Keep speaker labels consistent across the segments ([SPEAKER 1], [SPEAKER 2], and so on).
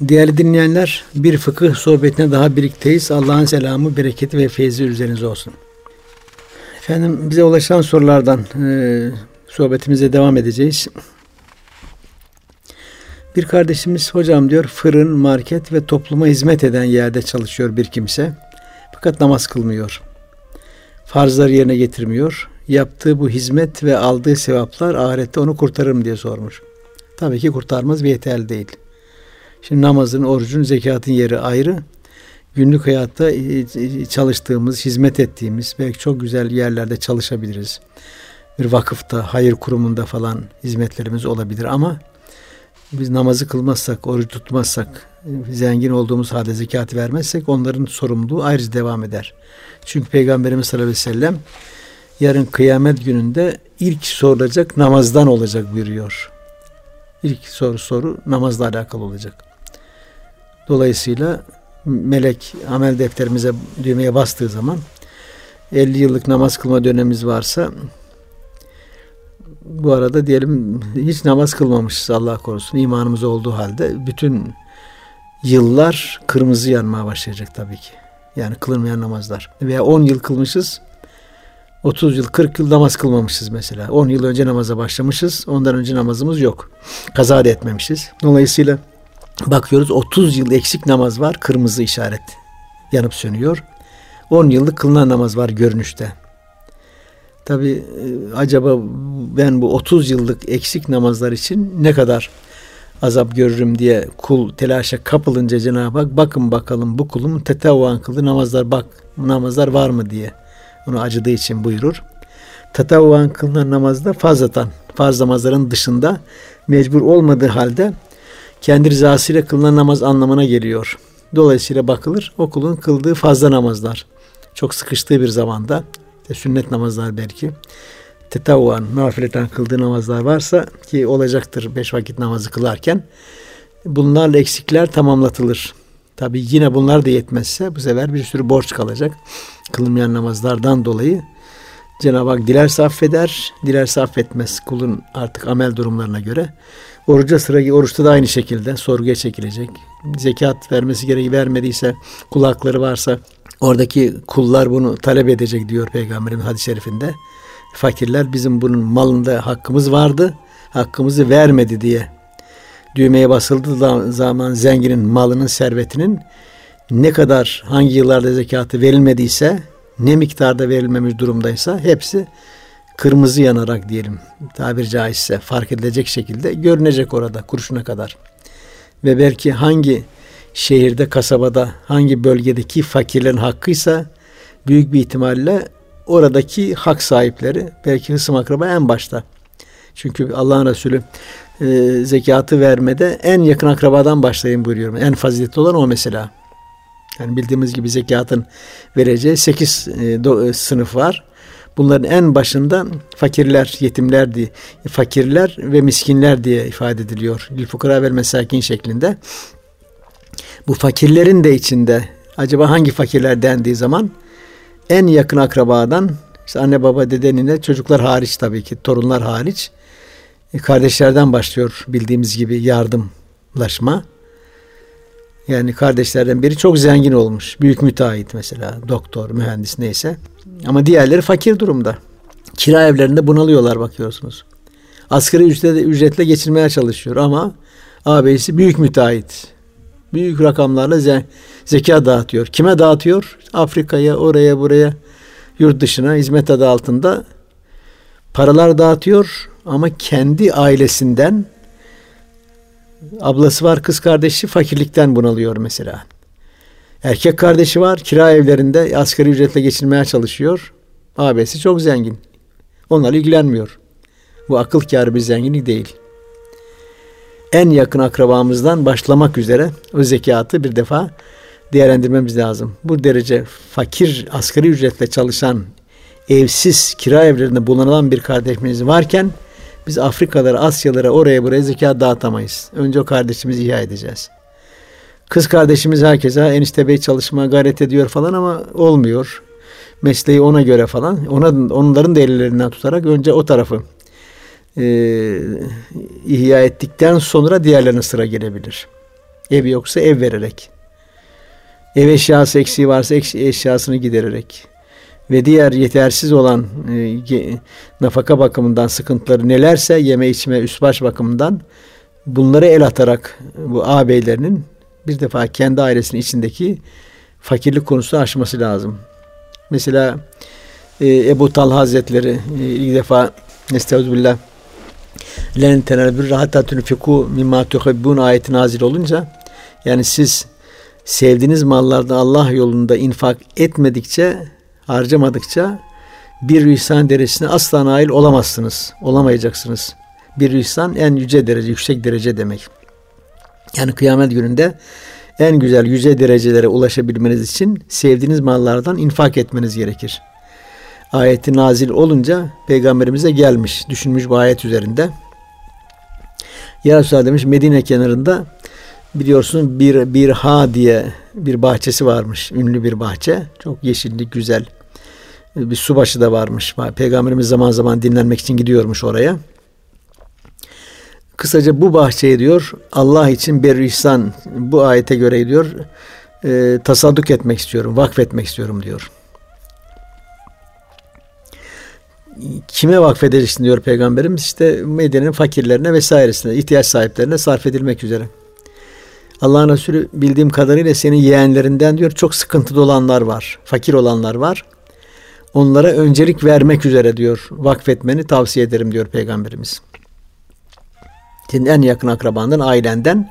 [SPEAKER 1] Değerli dinleyenler, bir fıkıh sohbetine daha birlikteyiz. Allah'ın selamı, bereketi ve feyzi üzerinize olsun. Efendim bize ulaşan sorulardan e, sohbetimize devam edeceğiz. Bir kardeşimiz hocam diyor fırın, market ve topluma hizmet eden yerde çalışıyor bir kimse. Fakat namaz kılmıyor. Farzları yerine getirmiyor. Yaptığı bu hizmet ve aldığı sevaplar ahirette onu kurtarır mı diye sormuş. Tabii ki kurtarmaz ve yeterli değil. Şimdi namazın, orucun, zekatın yeri ayrı. Günlük hayatta e, e, çalıştığımız, hizmet ettiğimiz belki çok güzel yerlerde çalışabiliriz. Bir vakıfta, hayır kurumunda falan hizmetlerimiz olabilir ama biz namazı kılmazsak, oruç tutmazsak, zengin olduğumuz halde zekatı vermezsek onların sorumluluğu ayrıca devam eder. Çünkü Peygamberimiz sallallahu aleyhi ve sellem yarın kıyamet gününde ilk sorulacak namazdan olacak buyuruyor. İlk soru soru namazla alakalı olacak. Dolayısıyla melek amel defterimize düğmeye bastığı zaman 50 yıllık namaz kılma dönemimiz varsa bu arada diyelim hiç namaz kılmamışız Allah korusun imanımız olduğu halde bütün yıllar kırmızı yanmaya başlayacak tabii ki. Yani kılınmayan namazlar. Veya 10 yıl kılmışız 30 yıl 40 yıl namaz kılmamışız mesela. 10 yıl önce namaza başlamışız. Ondan önce namazımız yok. Kaza da etmemişiz. Dolayısıyla bakıyoruz 30 yıl eksik namaz var. Kırmızı işaret yanıp sönüyor. 10 yıllık kılınan namaz var görünüşte. Tabi e, acaba ben bu 30 yıllık eksik namazlar için ne kadar azap görürüm diye kul telaşa kapılınca Cenab-ı Hak bakın bakalım bu kulum tetavvan kıldı namazlar bak namazlar var mı diye onu acıdığı için buyurur. Tatavvan kılınan namazda fazlatan farz namazların dışında mecbur olmadığı halde kendi rızasıyla kılınan namaz anlamına geliyor. Dolayısıyla bakılır o kulun kıldığı fazla namazlar. Çok sıkıştığı bir zamanda işte sünnet namazlar belki tetavvan, nafileten kıldığı namazlar varsa ki olacaktır beş vakit namazı kılarken bunlarla eksikler tamamlatılır. Tabi yine bunlar da yetmezse bu sefer bir sürü borç kalacak. Kılınmayan namazlardan dolayı Cenab-ı Hak dilerse affeder, dilerse affetmez kulun artık amel durumlarına göre. Oruca sıra oruçta da aynı şekilde sorguya çekilecek. Zekat vermesi gereği vermediyse kulakları varsa oradaki kullar bunu talep edecek diyor Peygamberimiz hadis-i şerifinde. Fakirler bizim bunun malında hakkımız vardı, hakkımızı vermedi diye düğmeye basıldığı zaman zenginin malının servetinin ne kadar hangi yıllarda zekatı verilmediyse ne miktarda verilmemiş durumdaysa hepsi kırmızı yanarak diyelim tabir caizse fark edilecek şekilde görünecek orada kurşuna kadar. Ve belki hangi şehirde, kasabada, hangi bölgedeki fakirlerin hakkıysa büyük bir ihtimalle oradaki hak sahipleri belki hısım akraba en başta. Çünkü Allah'ın Resulü e, zekatı vermede en yakın akrabadan başlayın buyuruyorum. En faziletli olan o mesela. Yani bildiğimiz gibi zekatın vereceği sekiz e, do, e, sınıf var. Bunların en başında fakirler, yetimler diye, fakirler ve miskinler diye ifade ediliyor. Lil fukara vel mesakin şeklinde. Bu fakirlerin de içinde acaba hangi fakirler dendiği zaman en yakın akrabadan işte anne baba dede nine çocuklar hariç tabii ki torunlar hariç e, kardeşlerden başlıyor bildiğimiz gibi yardımlaşma. Yani kardeşlerden biri çok zengin olmuş. Büyük müteahhit mesela. Doktor, mühendis neyse. Ama diğerleri fakir durumda. Kira evlerinde bunalıyorlar bakıyorsunuz. Asgari ücretle, ücretle geçirmeye çalışıyor ama ağabeyisi büyük müteahhit. Büyük rakamlarla ze zeka dağıtıyor. Kime dağıtıyor? Afrika'ya, oraya, buraya, yurt dışına hizmet adı altında paralar dağıtıyor ama kendi ailesinden ablası var, kız kardeşi fakirlikten bunalıyor mesela. Erkek kardeşi var, kira evlerinde asgari ücretle geçinmeye çalışıyor. Abisi çok zengin. Onlar ilgilenmiyor. Bu akıl kârı bir zenginlik değil. En yakın akrabamızdan başlamak üzere o zekatı bir defa değerlendirmemiz lazım. Bu derece fakir asgari ücretle çalışan evsiz kira evlerinde bulunan bir kardeşimiz varken biz Afrikalara, Asyalara, oraya buraya zekat dağıtamayız. Önce o kardeşimizi ihya edeceğiz. Kız kardeşimiz herkese enişte bey çalışmaya gayret ediyor falan ama olmuyor. Mesleği ona göre falan. Ona, onların da ellerinden tutarak önce o tarafı e, ihya ettikten sonra diğerlerine sıra gelebilir. Ev yoksa ev vererek. Ev eşyası eksiği varsa eşyasını gidererek. Ve diğer yetersiz olan e, nafaka bakımından sıkıntıları nelerse yeme içme üst baş bakımından bunları el atarak bu ağabeylerinin bir defa kendi ailesinin içindeki fakirlik konusunu aşması lazım. Mesela e, Ebu Talha Hazretleri e, ilk defa Estağfirullah len tenelbir hatta tunfiku mimma tuhibbun ayeti nazil olunca yani siz sevdiğiniz mallardan Allah yolunda infak etmedikçe harcamadıkça bir ihsan derecesine asla nail olamazsınız. Olamayacaksınız. Bir ihsan en yüce derece, yüksek derece demek. Yani kıyamet gününde en güzel yüce derecelere ulaşabilmeniz için sevdiğiniz mallardan infak etmeniz gerekir. Ayeti nazil olunca peygamberimize gelmiş, düşünmüş bu ayet üzerinde. Ya Resulallah demiş Medine kenarında biliyorsun bir bir ha diye bir bahçesi varmış. Ünlü bir bahçe. Çok yeşillik, güzel. Bir subaşı da varmış. Peygamberimiz zaman zaman dinlenmek için gidiyormuş oraya. Kısaca bu bahçeye diyor Allah için bir ihsan bu ayete göre diyor e, tasadduk etmek istiyorum, vakfetmek istiyorum diyor. Kime vakfedeceksin diyor peygamberimiz işte Medine'nin fakirlerine vesairesine ihtiyaç sahiplerine sarf edilmek üzere. Allah'ın Resulü bildiğim kadarıyla senin yeğenlerinden diyor çok sıkıntılı olanlar var. Fakir olanlar var. Onlara öncelik vermek üzere diyor vakfetmeni tavsiye ederim diyor Peygamberimiz. Senin en yakın akrabandan, ailenden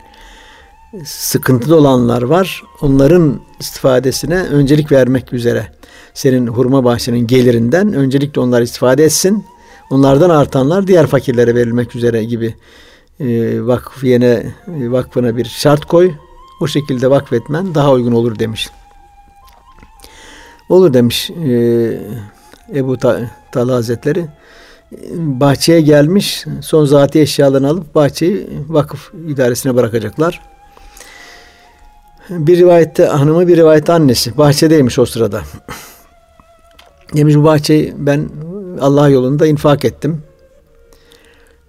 [SPEAKER 1] sıkıntılı olanlar var. Onların istifadesine öncelik vermek üzere. Senin hurma bahçenin gelirinden öncelikle onlar istifade etsin. Onlardan artanlar diğer fakirlere verilmek üzere gibi e, vakfiyene e, vakfına bir şart koy. O şekilde vakfetmen daha uygun olur demiş. Olur demiş e, Ebu Talha Hazretleri. Bahçeye gelmiş son zati eşyalarını alıp bahçeyi vakıf idaresine bırakacaklar. Bir rivayette hanımı bir rivayette annesi bahçedeymiş o sırada. Demiş bu bahçeyi ben Allah yolunda infak ettim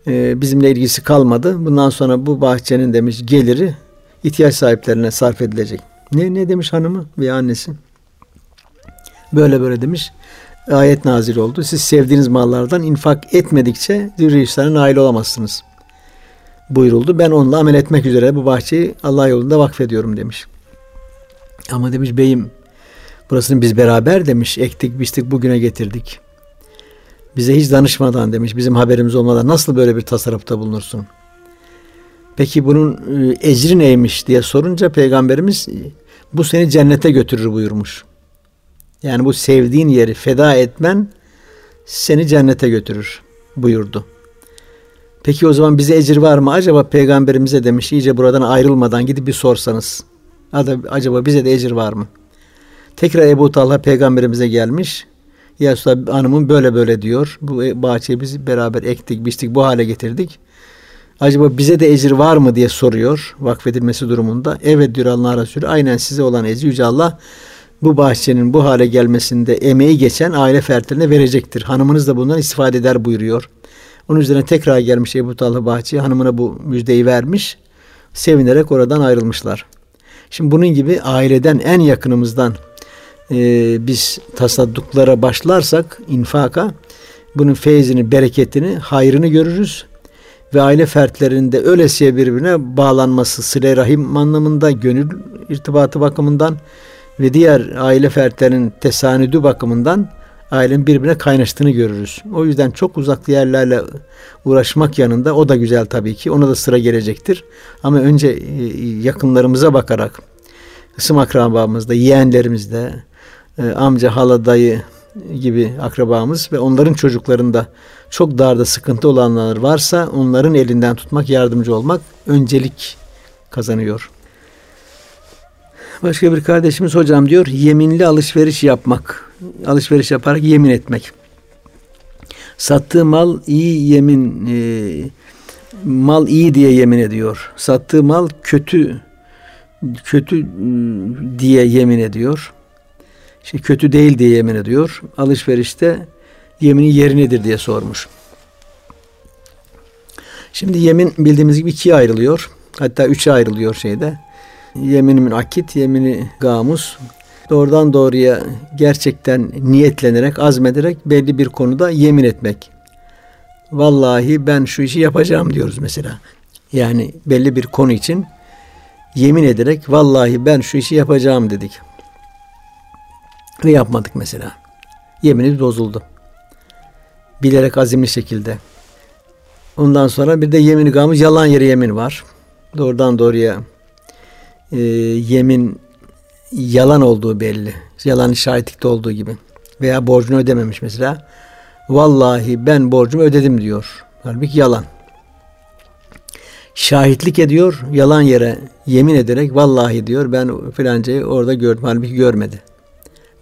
[SPEAKER 1] e, bizimle ilgisi kalmadı. Bundan sonra bu bahçenin demiş geliri ihtiyaç sahiplerine sarf edilecek. Ne ne demiş hanımı veya annesi? Böyle böyle demiş. Ayet nazil oldu. Siz sevdiğiniz mallardan infak etmedikçe zürriyetlerine nail olamazsınız. Buyuruldu. Ben onunla amel etmek üzere bu bahçeyi Allah yolunda vakfediyorum demiş. Ama demiş beyim burasını biz beraber demiş ektik biçtik bugüne getirdik. Bize hiç danışmadan demiş, bizim haberimiz olmadan nasıl böyle bir tasarrufta bulunursun? Peki bunun e, ecri neymiş diye sorunca peygamberimiz bu seni cennete götürür buyurmuş. Yani bu sevdiğin yeri feda etmen seni cennete götürür buyurdu. Peki o zaman bize ecir var mı? Acaba peygamberimize demiş iyice buradan ayrılmadan gidip bir sorsanız. Acaba bize de ecir var mı? Tekrar Ebu Talha peygamberimize gelmiş. Ya Resulallah hanımım böyle böyle diyor. Bu e, bahçeyi biz beraber ektik, biçtik, bu hale getirdik. Acaba bize de ecir var mı diye soruyor vakfedilmesi durumunda. Evet diyor Allah Resulü. Aynen size olan ecri Yüce Allah bu bahçenin bu hale gelmesinde emeği geçen aile fertlerine verecektir. Hanımınız da bundan istifade eder buyuruyor. Onun üzerine tekrar gelmiş Ebu Talha bahçeye hanımına bu müjdeyi vermiş. Sevinerek oradan ayrılmışlar. Şimdi bunun gibi aileden en yakınımızdan e, biz tasadduklara başlarsak infaka bunun feyzini, bereketini, hayrını görürüz. Ve aile fertlerinde öylesiye birbirine bağlanması, sıle rahim anlamında, gönül irtibatı bakımından ve diğer aile fertlerinin tesanüdü bakımından ailenin birbirine kaynaştığını görürüz. O yüzden çok uzak yerlerle uğraşmak yanında o da güzel tabii ki. Ona da sıra gelecektir. Ama önce e, yakınlarımıza bakarak, kısım akrabamızda, yeğenlerimizde, e, amca, hala, dayı gibi akrabamız ve onların çocuklarında çok darda sıkıntı olanlar varsa onların elinden tutmak, yardımcı olmak öncelik kazanıyor. Başka bir kardeşimiz hocam diyor yeminli alışveriş yapmak. Alışveriş yaparak yemin etmek. Sattığı mal iyi yemin e, mal iyi diye yemin ediyor. Sattığı mal kötü kötü diye yemin ediyor işte kötü değil diye yemin ediyor. Alışverişte yeminin yeri nedir diye sormuş. Şimdi yemin bildiğimiz gibi ikiye ayrılıyor. Hatta üçe ayrılıyor şeyde. Yemini münakit, yemini gamus. Doğrudan doğruya gerçekten niyetlenerek, azmederek belli bir konuda yemin etmek. Vallahi ben şu işi yapacağım diyoruz mesela. Yani belli bir konu için yemin ederek vallahi ben şu işi yapacağım dedik. Ve yapmadık mesela. Yeminimiz bozuldu. Bilerek azimli şekilde. Ondan sonra bir de yemin gamı yalan yere yemin var. Doğrudan doğruya e, yemin yalan olduğu belli. Yalan şahitlikte olduğu gibi. Veya borcunu ödememiş mesela. Vallahi ben borcumu ödedim diyor. Halbuki yalan. Şahitlik ediyor, yalan yere yemin ederek vallahi diyor ben filancayı orada gördüm. Halbuki görmedi.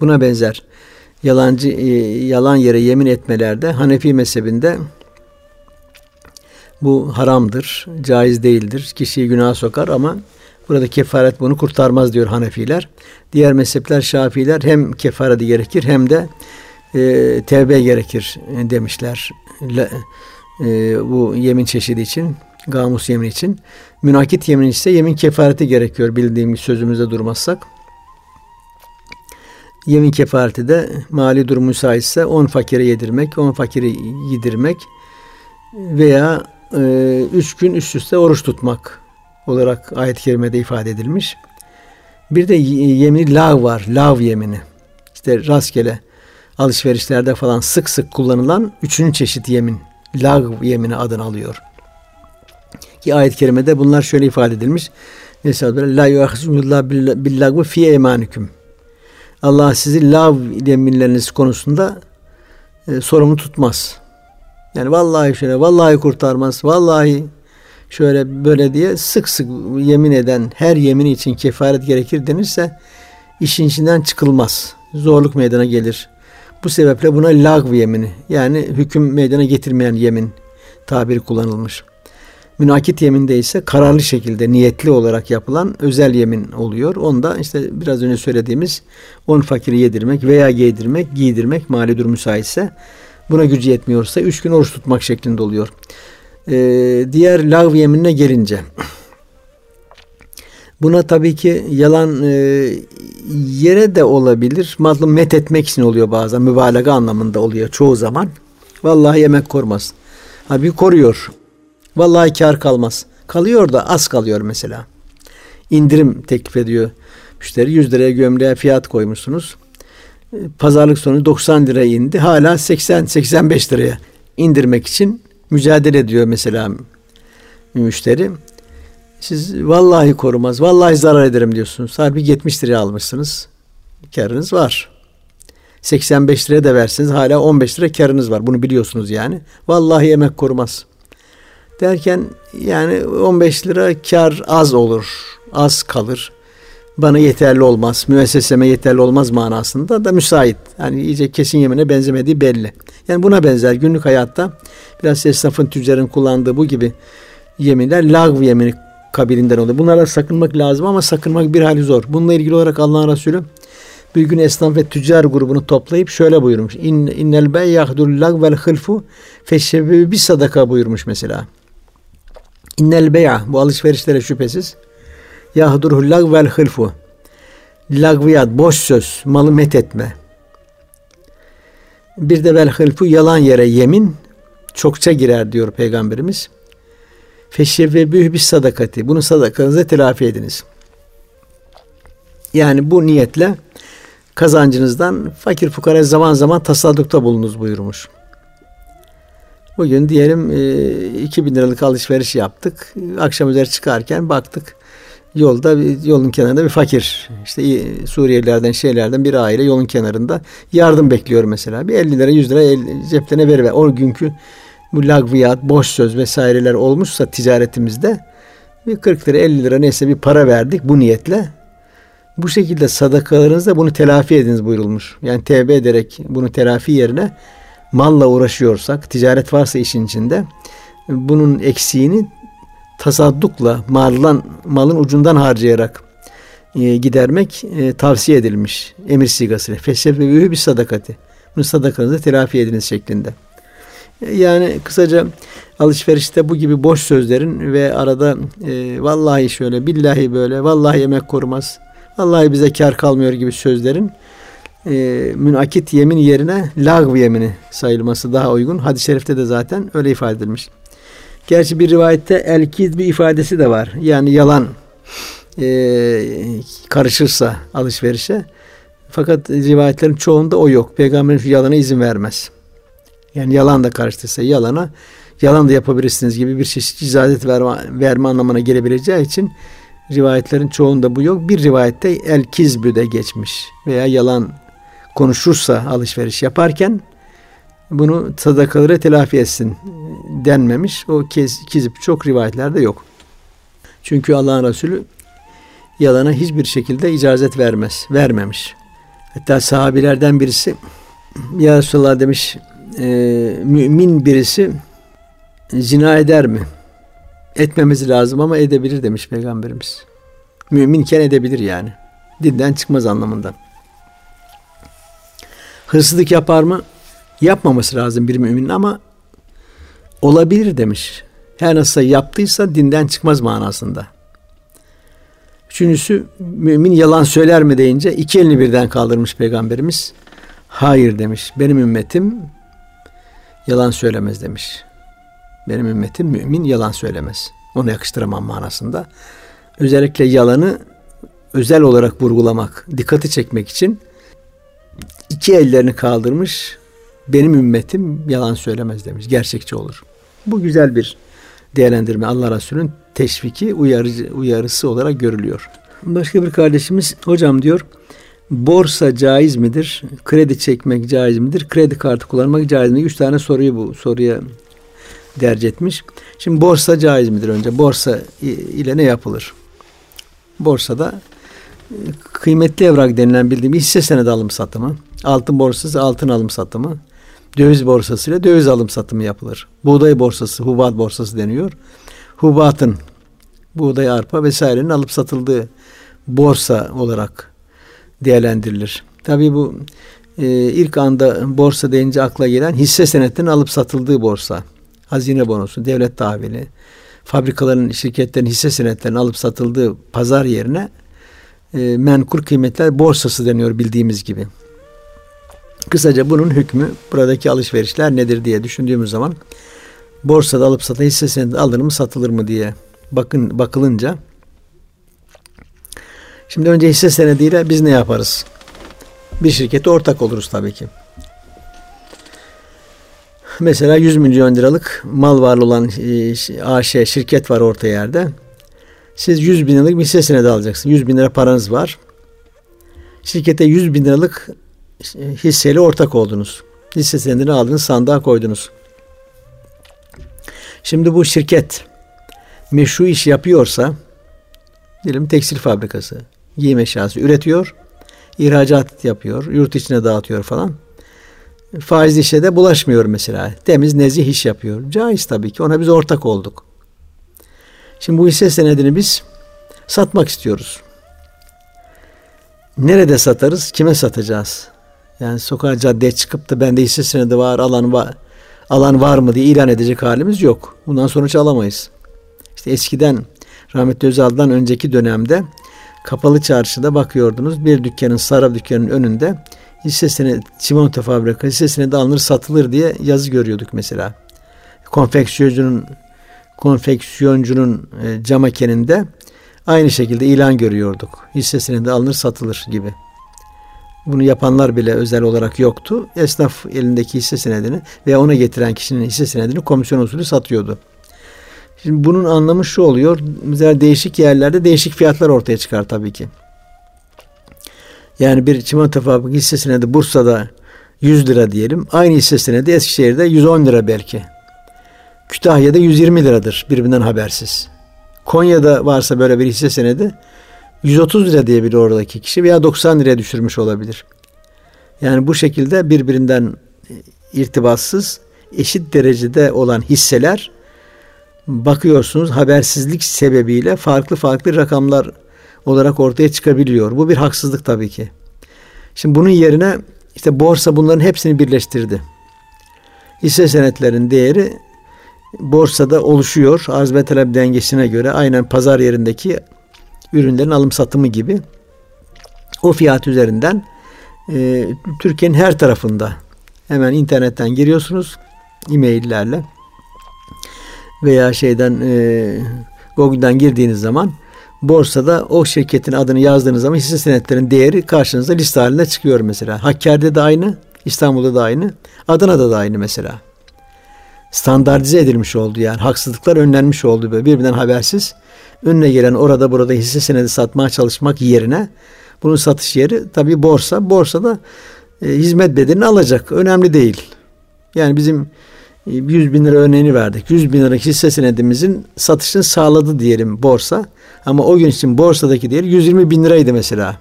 [SPEAKER 1] Buna benzer yalancı e, yalan yere yemin etmelerde Hanefi mezhebinde bu haramdır, caiz değildir. Kişiyi günaha sokar ama burada kefaret bunu kurtarmaz diyor Hanefiler. Diğer mezhepler Şafiiler hem kefareti gerekir hem de e, tevbe gerekir e, demişler. Le, e, bu yemin çeşidi için, gamus yemin için. Münakit yemin ise yemin kefareti gerekiyor bildiğim sözümüzde durmazsak. Yemin kefareti de mali durum müsaitse 10 fakire yedirmek, 10 fakiri yedirmek veya 3 e, üç gün üst üste oruç tutmak olarak ayet-i kerimede ifade edilmiş. Bir de yemini lav var, lav yemini. İşte rastgele alışverişlerde falan sık sık kullanılan üçüncü çeşit yemin. Lav yemini adını alıyor. Ki ayet-i kerimede bunlar şöyle ifade edilmiş. La yuahizullah billahvi fi emanüküm. Allah sizi lav yeminleriniz konusunda e, sorumlu tutmaz. Yani vallahi şöyle, vallahi kurtarmaz, vallahi şöyle böyle diye sık sık yemin eden her yemin için kefaret gerekir denirse işin içinden çıkılmaz. Zorluk meydana gelir. Bu sebeple buna lagv yemini yani hüküm meydana getirmeyen yemin tabiri kullanılmış. Münakit yeminde ise kararlı şekilde niyetli olarak yapılan özel yemin oluyor. Onda işte biraz önce söylediğimiz on fakiri yedirmek veya giydirmek, giydirmek mali durum müsaitse buna gücü yetmiyorsa üç gün oruç tutmak şeklinde oluyor. Ee, diğer lagv yeminine gelince buna tabii ki yalan e, yere de olabilir. Mazlum met etmek için oluyor bazen. Mübalağa anlamında oluyor çoğu zaman. Vallahi yemek kormaz. Halbuki koruyor. Vallahi kar kalmaz. Kalıyor da az kalıyor mesela. İndirim teklif ediyor müşteri. 100 liraya gömleğe fiyat koymuşsunuz. Pazarlık sonu 90 liraya indi. Hala 80-85 liraya indirmek için mücadele ediyor mesela müşteri. Siz vallahi korumaz, vallahi zarar ederim diyorsunuz. Halbuki 70 liraya almışsınız. Karınız var. 85 liraya da versiniz hala 15 lira karınız var. Bunu biliyorsunuz yani. Vallahi yemek korumaz. Derken yani 15 lira kar az olur. Az kalır. Bana yeterli olmaz. Müesseseme yeterli olmaz manasında da müsait. Yani iyice kesin yemine benzemediği belli. Yani buna benzer günlük hayatta biraz esnafın, tüccarın kullandığı bu gibi yeminler lagv yemini kabilinden oluyor. Bunlara sakınmak lazım ama sakınmak bir hali zor. Bununla ilgili olarak Allah'ın Resulü bir gün esnaf ve tüccar grubunu toplayıp şöyle buyurmuş. İn, innel bey yahdul lag vel hılfu feşşebebi bir sadaka buyurmuş mesela. İnnel bey'a bu alışverişlere şüphesiz yahdurul lag vel hılfu lagviyat boş söz malı met etme. Bir de vel hılfu yalan yere yemin çokça girer diyor peygamberimiz. Feşşevvebüh bir sadakati. Bunu sadakanıza telafi ediniz. Yani bu niyetle kazancınızdan fakir fukara zaman zaman tasaddukta bulunuz buyurmuş. Bugün diyelim 2000 e, liralık alışveriş yaptık. Akşam üzeri çıkarken baktık yolda yolun kenarında bir fakir işte Suriyelilerden şeylerden bir aile yolun kenarında yardım bekliyor mesela. Bir 50 lira 100 lira el, ceplerine veriver. O günkü bu lagviyat, boş söz vesaireler olmuşsa ticaretimizde bir 40 lira 50 lira neyse bir para verdik bu niyetle. Bu şekilde sadakalarınızda bunu telafi ediniz buyurulmuş. Yani tevbe ederek bunu telafi yerine malla uğraşıyorsak, ticaret varsa işin içinde bunun eksiğini tasaddukla mallan, malın ucundan harcayarak e, gidermek e, tavsiye edilmiş emir sigasıyla. Fesef ve bir sadakati. Bunu sadakanızı telafi ediniz şeklinde. Yani kısaca alışverişte bu gibi boş sözlerin ve arada e, vallahi şöyle, billahi böyle, vallahi yemek korumaz, vallahi bize kar kalmıyor gibi sözlerin e, münakit yemin yerine lagv yemini sayılması daha uygun. Hadis-i şerifte de zaten öyle ifade edilmiş. Gerçi bir rivayette elkiz bir ifadesi de var. Yani yalan e, karışırsa alışverişe. Fakat rivayetlerin çoğunda o yok. Peygamberin yalana izin vermez. Yani yalan da karıştıysa yalana yalan da yapabilirsiniz gibi bir çeşit icazet verme, verme anlamına gelebileceği için rivayetlerin çoğunda bu yok. Bir rivayette el kizbü de geçmiş veya yalan konuşursa alışveriş yaparken bunu sadakaları telafi etsin denmemiş. O kez, kizip çok rivayetlerde yok. Çünkü Allah'ın Resulü yalana hiçbir şekilde icazet vermez, vermemiş. Hatta sahabilerden birisi Ya Resulallah demiş e, mümin birisi zina eder mi? Etmemesi lazım ama edebilir demiş Peygamberimiz. Müminken edebilir yani. Dinden çıkmaz anlamında. Hırsızlık yapar mı? Yapmaması lazım bir müminin ama olabilir demiş. Her nasıl yaptıysa dinden çıkmaz manasında. Üçüncüsü mümin yalan söyler mi deyince iki elini birden kaldırmış peygamberimiz. Hayır demiş. Benim ümmetim yalan söylemez demiş. Benim ümmetim mümin yalan söylemez. Onu yakıştıramam manasında. Özellikle yalanı özel olarak vurgulamak, dikkati çekmek için iki ellerini kaldırmış. Benim ümmetim yalan söylemez demiş. Gerçekçi olur. Bu güzel bir değerlendirme. Allah Resulü'nün teşviki, uyarıcı, uyarısı olarak görülüyor. Başka bir kardeşimiz hocam diyor borsa caiz midir? Kredi çekmek caiz midir? Kredi kartı kullanmak caiz midir? Üç tane soruyu bu soruya derc etmiş. Şimdi borsa caiz midir önce? Borsa ile ne yapılır? Borsada e, kıymetli evrak denilen bildiğim hisse senedi alım satımı, altın borsası altın alım satımı, döviz borsası ile döviz alım satımı yapılır. Buğday borsası, hubat borsası deniyor. Hubatın, buğday, arpa vesairenin alıp satıldığı borsa olarak değerlendirilir. Tabi bu e, ilk anda borsa deyince akla gelen hisse senetinin alıp satıldığı borsa hazine bonosu, devlet tahvili, fabrikaların, şirketlerin hisse senetlerinin alıp satıldığı pazar yerine e, menkul kıymetler borsası deniyor bildiğimiz gibi. Kısaca bunun hükmü buradaki alışverişler nedir diye düşündüğümüz zaman borsada alıp satan hisse senedi alınır mı satılır mı diye bakın bakılınca şimdi önce hisse senediyle biz ne yaparız? Bir şirkete ortak oluruz tabii ki. Mesela 100 milyon liralık mal varlığı olan e, AŞ şirket var orta yerde. Siz 100 bin liralık bir hisse senedi alacaksınız. 100 bin lira paranız var. Şirkete 100 bin liralık e, hisseyle ortak oldunuz. Hisse senedini aldınız sandığa koydunuz. Şimdi bu şirket meşru iş yapıyorsa diyelim tekstil fabrikası giyim eşyası üretiyor, ihracat yapıyor, yurt içine dağıtıyor falan faizli işe de bulaşmıyor mesela. Temiz nezih iş yapıyor. Caiz tabii ki. Ona biz ortak olduk. Şimdi bu hisse senedini biz satmak istiyoruz. Nerede satarız? Kime satacağız? Yani sokağa caddeye çıkıp da bende hisse senedi var, alan var, alan var mı diye ilan edecek halimiz yok. Bundan sonuç alamayız. İşte eskiden rahmetli Özal'dan önceki dönemde kapalı çarşıda bakıyordunuz. Bir dükkanın, sarı dükkanın önünde hissesine çimento fabrika hissesine de alınır satılır diye yazı görüyorduk mesela. Konfeksiyoncunun konfeksiyoncunun cam ekeninde aynı şekilde ilan görüyorduk. Hissesine de alınır satılır gibi. Bunu yapanlar bile özel olarak yoktu. Esnaf elindeki hisse senedini veya ona getiren kişinin hisse senedini komisyon usulü satıyordu. Şimdi bunun anlamı şu oluyor. Mesela değişik yerlerde değişik fiyatlar ortaya çıkar tabii ki. Yani bir çimento fabrikası hissesine de Bursa'da 100 lira diyelim. Aynı hissesine de Eskişehir'de 110 lira belki. Kütahya'da 120 liradır birbirinden habersiz. Konya'da varsa böyle bir hisse senedi 130 lira diyebilir oradaki kişi veya 90 liraya düşürmüş olabilir. Yani bu şekilde birbirinden irtibatsız eşit derecede olan hisseler bakıyorsunuz habersizlik sebebiyle farklı farklı rakamlar olarak ortaya çıkabiliyor. Bu bir haksızlık tabii ki. Şimdi bunun yerine işte borsa bunların hepsini birleştirdi. hisse senetlerin değeri borsada oluşuyor. Arz ve talep dengesine göre aynen pazar yerindeki ürünlerin alım satımı gibi o fiyat üzerinden e, Türkiye'nin her tarafında hemen internetten giriyorsunuz e-maillerle veya şeyden e, Google'dan girdiğiniz zaman borsada o şirketin adını yazdığınız zaman hisse senetlerin değeri karşınıza liste halinde çıkıyor mesela. Hakkari'de de aynı, İstanbul'da da aynı, Adana'da da aynı mesela. Standartize edilmiş oldu yani. Haksızlıklar önlenmiş oldu böyle birbirinden habersiz. Önüne gelen orada burada hisse senedi satmaya çalışmak yerine bunun satış yeri tabii borsa. Borsada e, hizmet bedelini alacak. Önemli değil. Yani bizim 100 e, bin lira örneğini verdik. 100 bin lira hisse senedimizin satışını sağladı diyelim borsa. Ama o gün için borsadaki değer 120 bin liraydı mesela.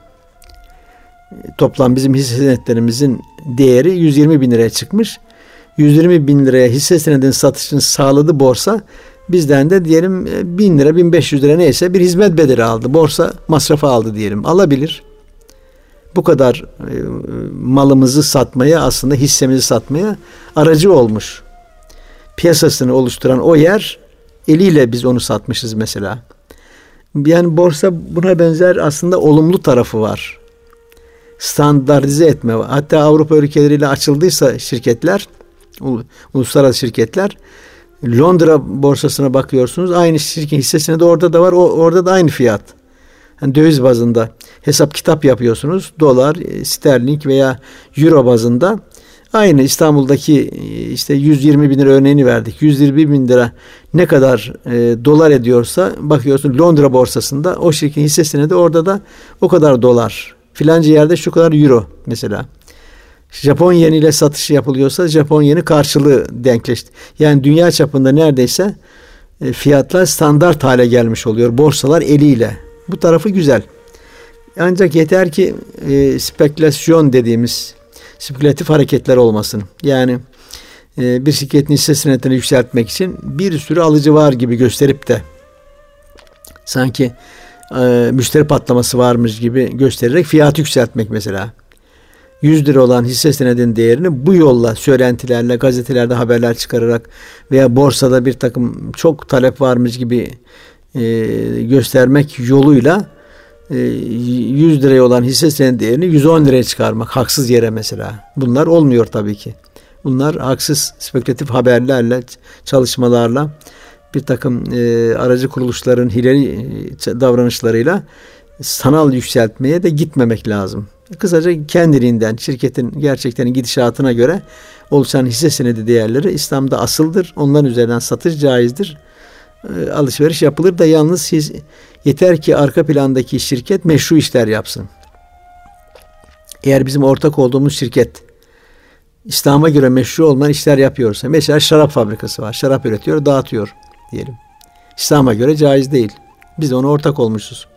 [SPEAKER 1] E, toplam bizim hisse senetlerimizin değeri 120 bin liraya çıkmış. 120 bin liraya hisse senedinin satışını sağladı borsa. Bizden de diyelim 1000 lira 1500 lira neyse bir hizmet bedeli aldı. Borsa masrafı aldı diyelim. Alabilir bu kadar e, malımızı satmaya aslında hissemizi satmaya aracı olmuş. Piyasasını oluşturan o yer eliyle biz onu satmışız mesela. Yani borsa buna benzer aslında olumlu tarafı var. Standartize etme. Hatta Avrupa ülkeleriyle açıldıysa şirketler, uluslararası şirketler Londra borsasına bakıyorsunuz. Aynı şirket hissesine de orada da var. O, orada da aynı fiyat hani döviz bazında hesap kitap yapıyorsunuz. Dolar, e, sterling veya euro bazında aynı İstanbul'daki e, işte 120 bin lira örneğini verdik. 120 bin lira ne kadar e, dolar ediyorsa bakıyorsun Londra borsasında o şirketin hissesine de orada da o kadar dolar. Filanca yerde şu kadar euro mesela. Japon yeniyle satış yapılıyorsa Japon yeni karşılığı denkleşti. Yani dünya çapında neredeyse e, fiyatlar standart hale gelmiş oluyor. Borsalar eliyle bu tarafı güzel. Ancak yeter ki e, spekülasyon dediğimiz spekülatif hareketler olmasın. Yani e, bir şirketin hisse senetini yükseltmek için bir sürü alıcı var gibi gösterip de sanki e, müşteri patlaması varmış gibi göstererek fiyat yükseltmek mesela. 100 lira olan hisse senedinin değerini bu yolla söylentilerle gazetelerde haberler çıkararak veya borsada bir takım çok talep varmış gibi e, göstermek yoluyla e, 100 liraya olan hisse senedi değerini 110 liraya çıkarmak haksız yere mesela. Bunlar olmuyor tabii ki. Bunlar haksız spekülatif haberlerle, çalışmalarla bir takım e, aracı kuruluşların hileli e, davranışlarıyla sanal yükseltmeye de gitmemek lazım. Kısaca kendiliğinden şirketin gerçekten gidişatına göre oluşan hisse senedi değerleri İslam'da asıldır. Onların üzerinden satış caizdir. E, alışveriş yapılır da yalnız siz yeter ki arka plandaki şirket meşru işler yapsın. Eğer bizim ortak olduğumuz şirket İslam'a göre meşru olmayan işler yapıyorsa mesela şarap fabrikası var. Şarap üretiyor, dağıtıyor diyelim. İslam'a göre caiz değil. Biz ona ortak olmuşuz.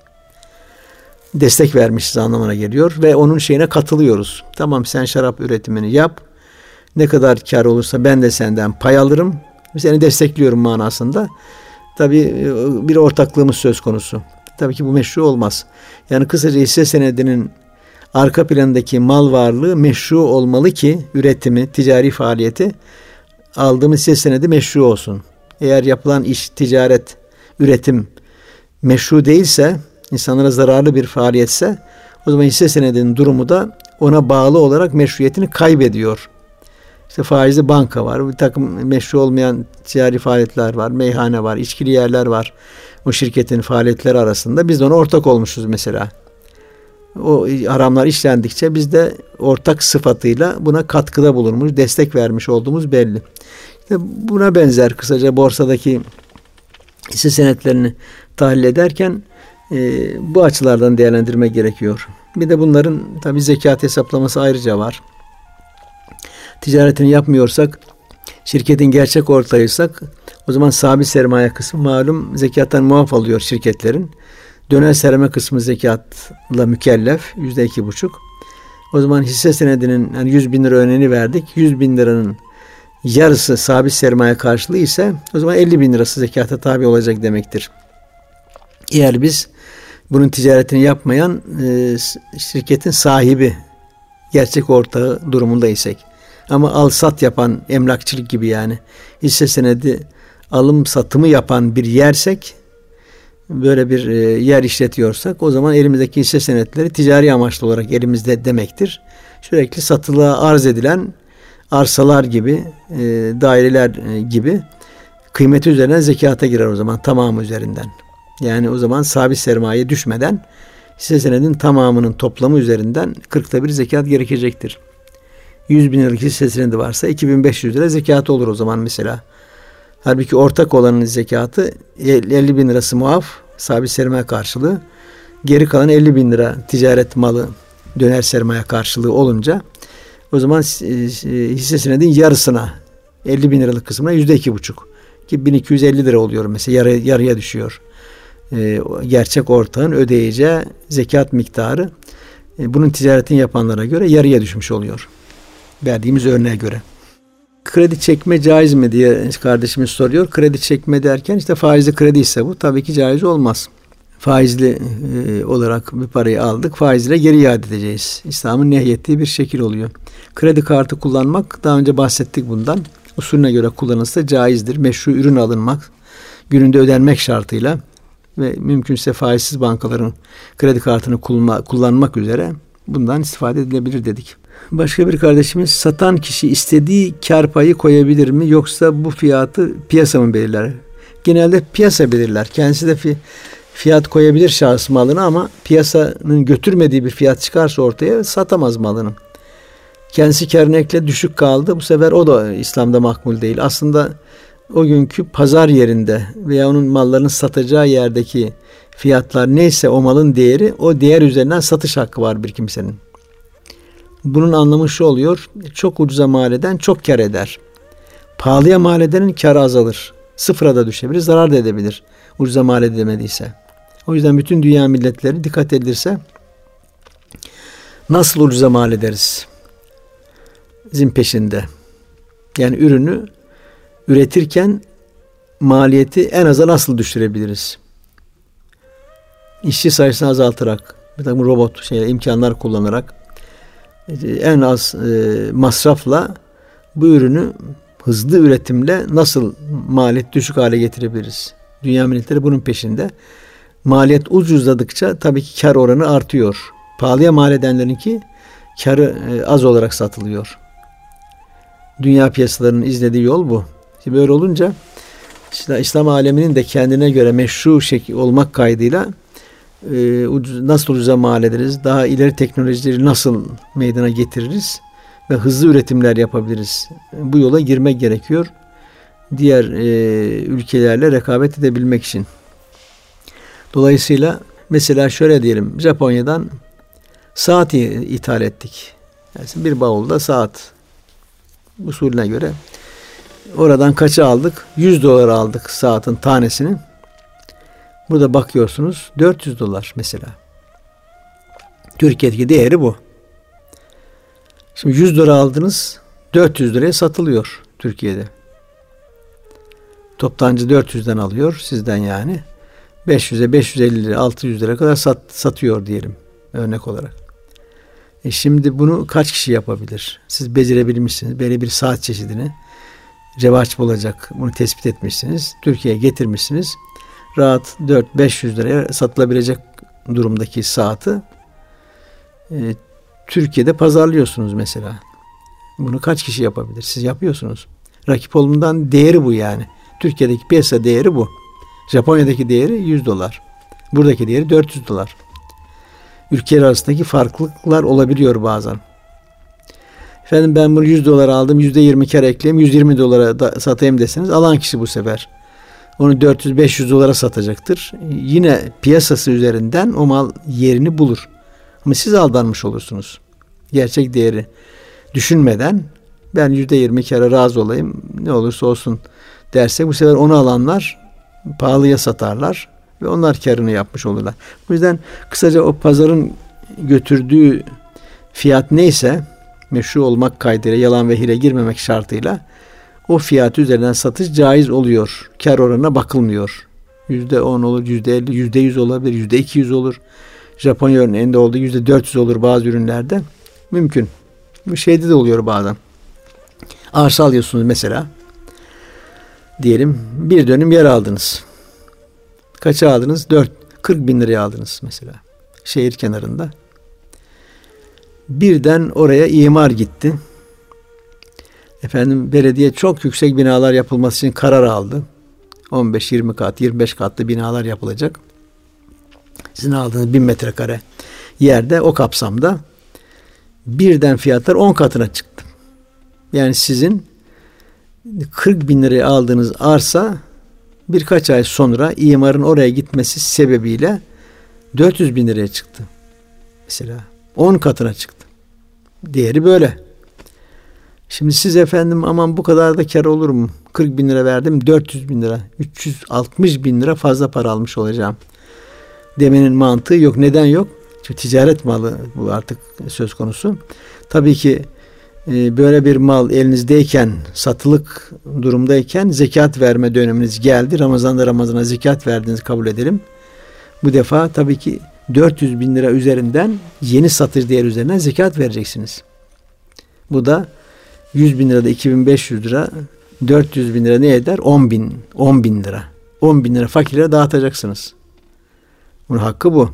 [SPEAKER 1] Destek vermişiz anlamına geliyor ve onun şeyine katılıyoruz. Tamam sen şarap üretimini yap. Ne kadar kar olursa ben de senden pay alırım. Seni destekliyorum manasında. Tabi e, bir ortaklığımız söz konusu. Tabii ki bu meşru olmaz. Yani kısaca hisse senedinin arka plandaki mal varlığı meşru olmalı ki üretimi, ticari faaliyeti aldığımız hisse senedi meşru olsun. Eğer yapılan iş, ticaret, üretim meşru değilse, insanlara zararlı bir faaliyetse o zaman hisse senedinin durumu da ona bağlı olarak meşruiyetini kaybediyor. İşte faizli banka var. Bir takım meşru olmayan ticari faaliyetler var. Meyhane var. içkili yerler var. O şirketin faaliyetleri arasında. Biz de ona ortak olmuşuz mesela. O haramlar işlendikçe biz de ortak sıfatıyla buna katkıda bulunmuş, destek vermiş olduğumuz belli. İşte buna benzer kısaca borsadaki hisse senetlerini tahlil ederken e, bu açılardan değerlendirme gerekiyor. Bir de bunların tabi zekat hesaplaması ayrıca var ticaretini yapmıyorsak, şirketin gerçek ortağıysak o zaman sabit sermaye kısmı malum zekattan muaf oluyor şirketlerin. Döner sermaye kısmı zekatla mükellef yüzde iki buçuk. O zaman hisse senedinin yani 100 bin lira örneğini verdik. 100 bin liranın yarısı sabit sermaye karşılığı ise o zaman 50 bin lirası zekata tabi olacak demektir. Eğer biz bunun ticaretini yapmayan e, şirketin sahibi gerçek ortağı durumunda isek. Ama al sat yapan emlakçılık gibi yani hisse senedi alım satımı yapan bir yersek böyle bir e, yer işletiyorsak o zaman elimizdeki hisse senetleri ticari amaçlı olarak elimizde demektir. Sürekli satılığa arz edilen arsalar gibi, e, daireler e, gibi kıymeti üzerinden zekata girer o zaman tamamı üzerinden. Yani o zaman sabit sermaye düşmeden hisse senedin tamamının toplamı üzerinden 40'ta bir zekat gerekecektir. 100 bin liralık hisse senedi varsa 2500 lira zekat olur o zaman mesela. Halbuki ortak olanın zekatı 50 bin lirası muaf sabit sermaye karşılığı. Geri kalan 50 bin lira ticaret malı döner sermaye karşılığı olunca o zaman hisse senedin yarısına 50 bin liralık kısmına yüzde iki buçuk ki 1250 lira oluyor mesela yarı, yarıya düşüyor. E, gerçek ortağın ödeyeceği zekat miktarı bunun ticaretini yapanlara göre yarıya düşmüş oluyor. Verdiğimiz örneğe göre. Kredi çekme caiz mi diye kardeşimiz soruyor. Kredi çekme derken işte faizli kredi ise bu tabii ki caiz olmaz. Faizli e, olarak bir parayı aldık. Faizle geri iade edeceğiz. İslam'ın nehyettiği bir şekil oluyor. Kredi kartı kullanmak daha önce bahsettik bundan. Usulüne göre kullanılsa caizdir. Meşru ürün alınmak, gününde ödenmek şartıyla ve mümkünse faizsiz bankaların kredi kartını kullanmak üzere bundan istifade edilebilir dedik. Başka bir kardeşimiz satan kişi istediği kar payı koyabilir mi yoksa bu fiyatı piyasa mı belirler? Genelde piyasa belirler. Kendisi de fi, fiyat koyabilir şahıs malını ama piyasanın götürmediği bir fiyat çıkarsa ortaya satamaz malını. Kendisi karını ekle düşük kaldı. Bu sefer o da İslam'da makbul değil. Aslında o günkü pazar yerinde veya onun mallarını satacağı yerdeki fiyatlar neyse o malın değeri o değer üzerinden satış hakkı var bir kimsenin. Bunun anlamı şu oluyor. Çok ucuza mal eden çok kar eder. Pahalıya mal edenin karı azalır. Sıfıra da düşebilir, zarar da edebilir. Ucuza mal edemediyse. O yüzden bütün dünya milletleri dikkat edilirse nasıl ucuza mal ederiz? Zin peşinde. Yani ürünü üretirken maliyeti en aza nasıl düşürebiliriz? İşçi sayısını azaltarak, bir takım robot şey, imkanlar kullanarak en az e, masrafla bu ürünü hızlı üretimle nasıl maliyet düşük hale getirebiliriz? Dünya milletleri bunun peşinde. Maliyet ucuzladıkça tabii ki kar oranı artıyor. Pahalıya mal edenlerinki karı e, az olarak satılıyor. Dünya piyasalarının izlediği yol bu. Şimdi böyle olunca işte İslam aleminin de kendine göre meşru şekil olmak kaydıyla e, nasıl ucuza mal ederiz, daha ileri teknolojileri nasıl meydana getiririz ve hızlı üretimler yapabiliriz. Bu yola girmek gerekiyor. Diğer e, ülkelerle rekabet edebilmek için. Dolayısıyla mesela şöyle diyelim Japonya'dan saat ithal ettik. Yani bir bavulda saat usulüne göre oradan kaça aldık? 100 dolar aldık saatin tanesini. Burada bakıyorsunuz 400 dolar mesela. Türkiye'deki değeri bu. Şimdi 100 dolar aldınız 400 liraya satılıyor Türkiye'de. Toptancı 400'den alıyor sizden yani. 500'e 550 lira 600 lira kadar sat, satıyor diyelim örnek olarak. E şimdi bunu kaç kişi yapabilir? Siz becerebilmişsiniz. Böyle bir saat çeşidini revaç bulacak. Bunu tespit etmişsiniz. Türkiye'ye getirmişsiniz rahat 4-500 liraya satılabilecek durumdaki saati e, Türkiye'de pazarlıyorsunuz mesela. Bunu kaç kişi yapabilir? Siz yapıyorsunuz. Rakip olumdan değeri bu yani. Türkiye'deki piyasa değeri bu. Japonya'daki değeri 100 dolar. Buradaki değeri 400 dolar. Ülkeler arasındaki farklılıklar olabiliyor bazen. Efendim ben bunu 100 dolar aldım, %20 kar ekleyeyim, 120 dolara da satayım deseniz alan kişi bu sefer onu 400-500 dolara satacaktır. Yine piyasası üzerinden o mal yerini bulur. Ama siz aldanmış olursunuz. Gerçek değeri düşünmeden ben %20 kere razı olayım ne olursa olsun derse bu sefer onu alanlar pahalıya satarlar ve onlar karını yapmış olurlar. Bu yüzden kısaca o pazarın götürdüğü fiyat neyse meşru olmak kaydıyla yalan ve hile girmemek şartıyla o fiyat üzerinden satış caiz oluyor. Kar oranına bakılmıyor. Yüzde on olur, yüzde elli, yüzde yüz olabilir, yüzde iki yüz olur. Japonya örneğinde oldu yüzde dört yüz olur bazı ürünlerde. Mümkün. Bu şeyde de oluyor bazen. Arsa alıyorsunuz mesela. Diyelim bir dönüm yer aldınız. Kaça aldınız? 4, 40 bin liraya aldınız mesela. Şehir kenarında. Birden oraya imar gitti. Efendim belediye çok yüksek binalar yapılması için karar aldı. 15-20 kat, 25 katlı binalar yapılacak. Sizin aldığınız 1000 metrekare yerde o kapsamda birden fiyatlar 10 katına çıktı. Yani sizin 40 bin liraya aldığınız arsa birkaç ay sonra imarın oraya gitmesi sebebiyle 400 bin liraya çıktı. Mesela 10 katına çıktı. Değeri böyle. Şimdi siz efendim aman bu kadar da kar olur mu? 40 bin lira verdim 400 bin lira 360 bin lira fazla para almış olacağım. Demenin mantığı yok. Neden yok? Çünkü ticaret malı bu artık söz konusu. Tabii ki e, böyle bir mal elinizdeyken, satılık durumdayken zekat verme döneminiz geldi. Ramazan'da Ramazan'a zekat verdiğinizi kabul edelim. Bu defa tabii ki 400 bin lira üzerinden yeni satış değer üzerinden zekat vereceksiniz. Bu da 100 bin lirada 2500 lira 400 bin lira ne eder? 10 bin, 10 bin lira. 10 bin lira fakirlere dağıtacaksınız. Bunun hakkı bu.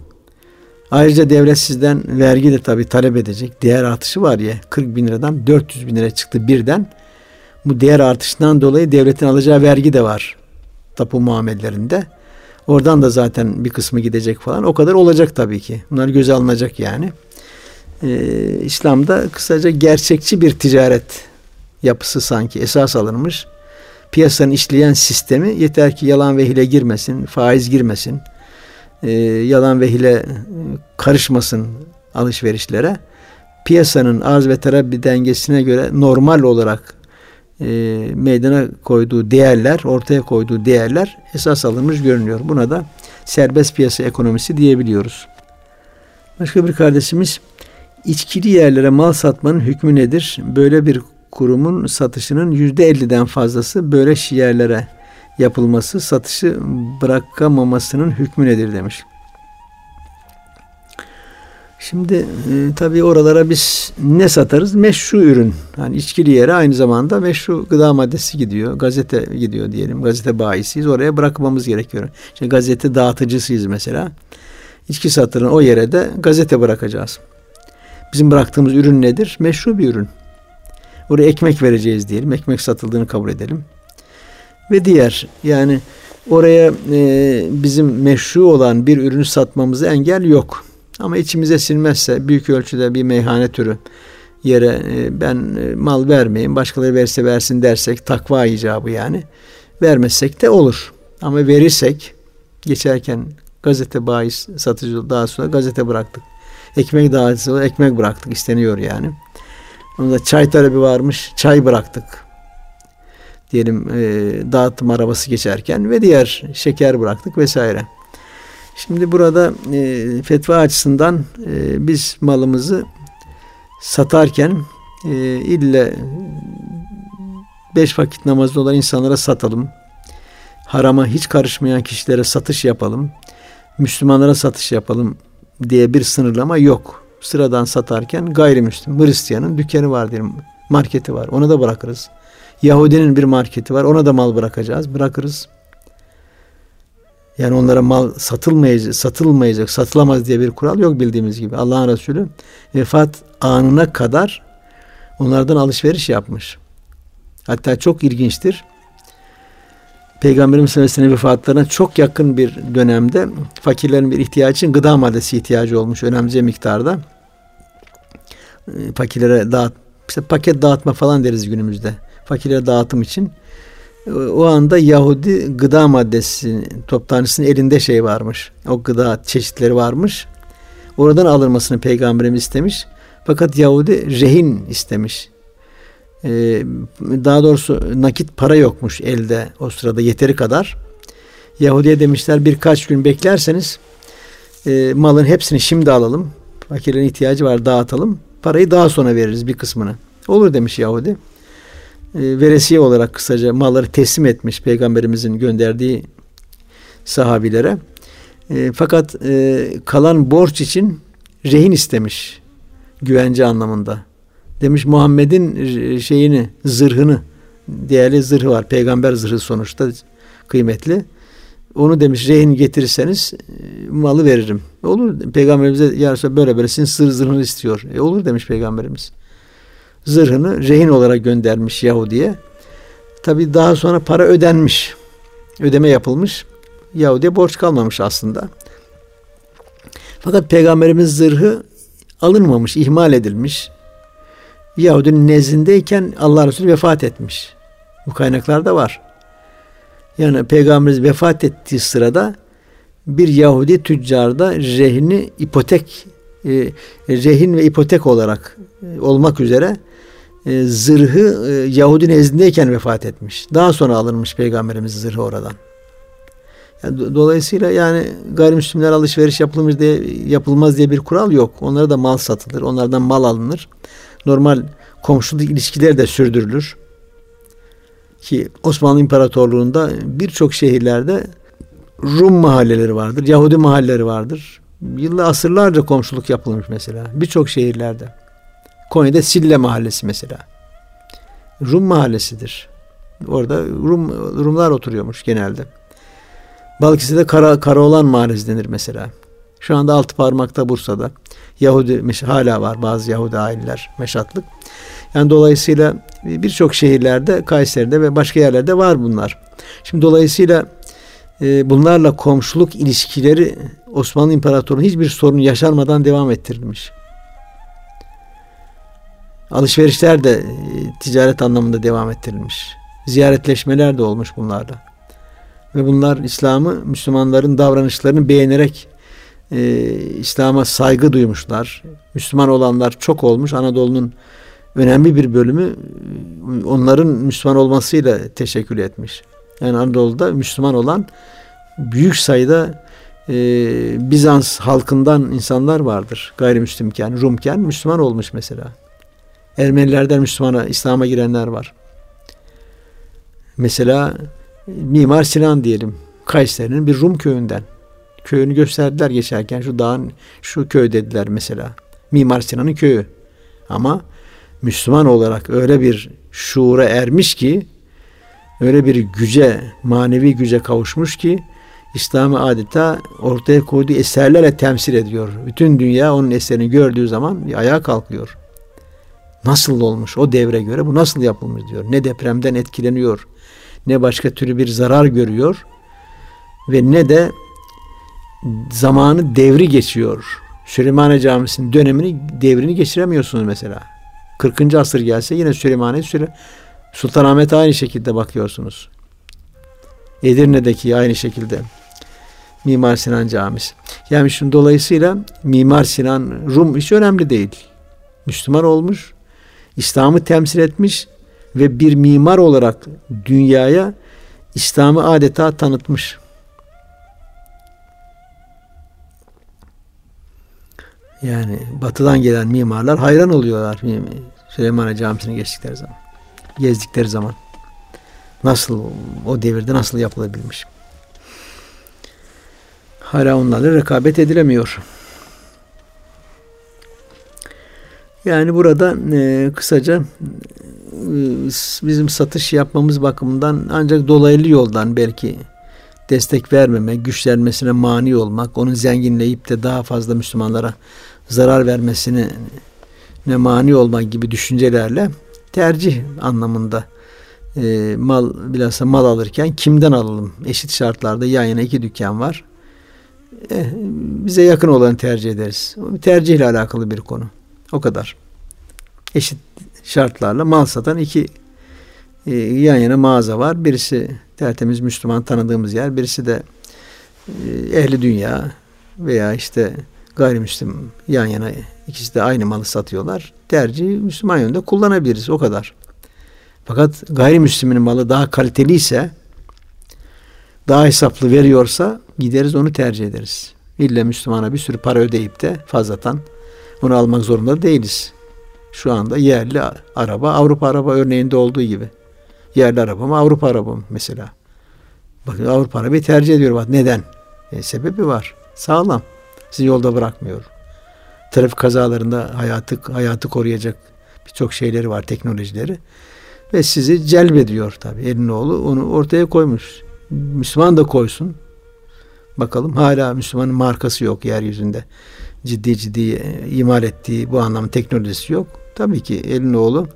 [SPEAKER 1] Ayrıca devlet sizden vergi de tabii talep edecek. Değer artışı var ya 40 bin liradan 400 bin lira çıktı birden. Bu değer artışından dolayı devletin alacağı vergi de var. Tapu muamellerinde. Oradan da zaten bir kısmı gidecek falan. O kadar olacak tabii ki. Bunlar göze alınacak yani. Ee, İslam'da kısaca gerçekçi bir ticaret yapısı sanki esas alınmış. Piyasanın işleyen sistemi yeter ki yalan ve hile girmesin, faiz girmesin, e, yalan ve hile karışmasın alışverişlere. Piyasanın arz ve talep dengesine göre normal olarak e, meydana koyduğu değerler, ortaya koyduğu değerler esas alınmış görünüyor. Buna da serbest piyasa ekonomisi diyebiliyoruz. Başka bir kardeşimiz içkili yerlere mal satmanın hükmü nedir? Böyle bir kurumun satışının yüzde elliden fazlası böyle yerlere yapılması satışı bırakamamasının hükmü nedir demiş. Şimdi e, tabii oralara biz ne satarız? Meşru ürün. Hani içkili yere aynı zamanda meşru gıda maddesi gidiyor. Gazete gidiyor diyelim. Gazete bayisiyiz. Oraya bırakmamız gerekiyor. İşte gazete dağıtıcısıyız mesela. İçki satılan o yere de gazete bırakacağız. Bizim bıraktığımız ürün nedir? Meşru bir ürün. Oraya ekmek vereceğiz diyelim. Ekmek satıldığını kabul edelim. Ve diğer yani oraya e, bizim meşru olan bir ürünü satmamıza engel yok. Ama içimize silmezse büyük ölçüde bir meyhane türü yere e, ben e, mal vermeyeyim başkaları verse versin dersek takva icabı yani vermezsek de olur. Ama verirsek geçerken gazete bahis satıcı daha sonra gazete bıraktık. Ekmek dağıtıcı ekmek bıraktık isteniyor yani. Onda çay talebi varmış çay bıraktık. Diyelim e, dağıtım arabası geçerken ve diğer şeker bıraktık vesaire. Şimdi burada e, fetva açısından e, biz malımızı satarken e, ille beş vakit namazlı olan insanlara satalım. Harama hiç karışmayan kişilere satış yapalım. Müslümanlara satış yapalım diye bir sınırlama yok. Sıradan satarken gayrimüslim, Hristiyanın dükkanı var diyelim, marketi var. Ona da bırakırız. Yahudinin bir marketi var. Ona da mal bırakacağız. Bırakırız. Yani onlara mal satılmayacak, satılmayacak, satılamaz diye bir kural yok bildiğimiz gibi. Allah'ın Resulü vefat anına kadar onlardan alışveriş yapmış. Hatta çok ilginçtir. Peygamberimiz sallallahu aleyhi vefatlarına çok yakın bir dönemde fakirlerin bir ihtiyacı için gıda maddesi ihtiyacı olmuş önemli miktarda. Ee, fakirlere dağıt, işte paket dağıtma falan deriz günümüzde. Fakirlere dağıtım için o anda Yahudi gıda maddesi toptancısının elinde şey varmış. O gıda çeşitleri varmış. Oradan alınmasını peygamberimiz istemiş. Fakat Yahudi rehin istemiş. Ee, daha doğrusu nakit para yokmuş elde o sırada yeteri kadar. Yahudi'ye demişler birkaç gün beklerseniz e, malın hepsini şimdi alalım. Fakirlerin ihtiyacı var dağıtalım. Parayı daha sonra veririz bir kısmını. Olur demiş Yahudi. E, veresiye olarak kısaca malları teslim etmiş peygamberimizin gönderdiği sahabilere. E, fakat e, kalan borç için rehin istemiş güvence anlamında. Demiş Muhammed'in şeyini, zırhını, değerli zırhı var. Peygamber zırhı sonuçta kıymetli. Onu demiş rehin getirirseniz e, malı veririm. Olur peygamberimize yarısı böyle böyle sizin sır zırhını istiyor. E olur demiş peygamberimiz. Zırhını rehin olarak göndermiş Yahudi'ye. Tabi daha sonra para ödenmiş. Ödeme yapılmış. Yahudi'ye borç kalmamış aslında. Fakat peygamberimiz zırhı alınmamış, ihmal edilmiş. Yahudinin nezdindeyken Allah Resulü vefat etmiş. Bu kaynaklarda var. Yani peygamberimiz vefat ettiği sırada bir Yahudi tüccarda rehini ipotek e, rehin ve ipotek olarak e, olmak üzere e, zırhı e, Yahudi nezdindeyken vefat etmiş. Daha sonra alınmış peygamberimiz zırhı oradan. Dolayısıyla yani gayrimüslimler alışveriş yapılmış diye yapılmaz diye bir kural yok. Onlara da mal satılır. Onlardan mal alınır. Normal komşuluk ilişkiler de sürdürülür. Ki Osmanlı İmparatorluğu'nda birçok şehirlerde Rum mahalleleri vardır, Yahudi mahalleleri vardır. Yıllar asırlarca komşuluk yapılmış mesela. Birçok şehirlerde. Konya'da Sille Mahallesi mesela. Rum mahallesidir. Orada Rum Rumlar oturuyormuş genelde. Balıkesir'de Kara, Karaoğlan Mahallesi denir mesela. Şu anda altı parmakta Bursa'da. Yahudi hala var bazı Yahudi aileler meşatlık. Yani dolayısıyla birçok şehirlerde, Kayseri'de ve başka yerlerde var bunlar. Şimdi dolayısıyla e, bunlarla komşuluk ilişkileri Osmanlı İmparatorluğu hiçbir sorun yaşanmadan devam ettirilmiş. Alışverişler de e, ticaret anlamında devam ettirilmiş. Ziyaretleşmeler de olmuş bunlarla. Ve bunlar İslam'ı, Müslümanların davranışlarını beğenerek e, İslam'a saygı duymuşlar. Müslüman olanlar çok olmuş. Anadolu'nun önemli bir bölümü onların Müslüman olmasıyla teşekkür etmiş. Yani Anadolu'da Müslüman olan büyük sayıda e, Bizans halkından insanlar vardır. Gayrimüslimken, Rumken Müslüman olmuş mesela. Ermenilerden Müslümana, İslam'a girenler var. Mesela Mimar Sinan diyelim. Kayseri'nin bir Rum köyünden. Köyünü gösterdiler geçerken şu dağın şu köy dediler mesela. Mimar Sinan'ın köyü. Ama Müslüman olarak öyle bir şuura ermiş ki öyle bir güce, manevi güce kavuşmuş ki İslam'ı adeta ortaya koyduğu eserlerle temsil ediyor. Bütün dünya onun eserini gördüğü zaman ayağa kalkıyor. Nasıl olmuş o devre göre bu nasıl yapılmış diyor. Ne depremden etkileniyor, ne başka türlü bir zarar görüyor ve ne de zamanı devri geçiyor. Süleymaniye Camisi'nin dönemini devrini geçiremiyorsunuz mesela. 40. asır gelse yine Süleymaniye Süle Sultanahmet aynı şekilde bakıyorsunuz. Edirne'deki aynı şekilde. Mimar Sinan Camisi. Yani şunun dolayısıyla Mimar Sinan Rum hiç önemli değil. Müslüman olmuş, İslam'ı temsil etmiş ve bir mimar olarak dünyaya İslam'ı adeta tanıtmış. Yani batıdan gelen mimarlar hayran oluyorlar Süleymaniye Camisi'ne geçtikleri zaman. Gezdikleri zaman. Nasıl o devirde nasıl yapılabilmiş. Hala onlarla rekabet edilemiyor. Yani burada e, kısaca e, bizim satış yapmamız bakımından ancak dolaylı yoldan belki destek vermeme, güçlenmesine mani olmak, onun zenginleyip de daha fazla Müslümanlara zarar vermesine ne mani olmak gibi düşüncelerle tercih anlamında e, mal bilhassa mal alırken kimden alalım? Eşit şartlarda yan yana iki dükkan var. E, bize yakın olanı tercih ederiz. Tercihle alakalı bir konu. O kadar. Eşit şartlarla mal satan iki e, yan yana mağaza var. Birisi tertemiz Müslüman tanıdığımız yer. Birisi de e, ehli dünya veya işte gayrimüslim yan yana ikisi de aynı malı satıyorlar. Tercih Müslüman yönde kullanabiliriz. O kadar. Fakat gayrimüslimin malı daha kaliteli ise daha hesaplı veriyorsa gideriz onu tercih ederiz. İlle Müslümana bir sürü para ödeyip de fazlatan onu almak zorunda değiliz. Şu anda yerli araba Avrupa araba örneğinde olduğu gibi. Yerli araba mı Avrupa araba mı mesela. Bakın Avrupa arabayı tercih ediyor. Bak neden? E, sebebi var. Sağlam. Sizi yolda bırakmıyor. Trafik kazalarında hayatı hayatı koruyacak Birçok şeyleri var, teknolojileri. Ve sizi celbediyor tabii elin oğlu. Onu ortaya koymuş. Müslüman da koysun. Bakalım hala Müslümanın markası yok yeryüzünde. Ciddi ciddi e, imal ettiği bu anlamda teknolojisi yok. Tabii ki elin oğlu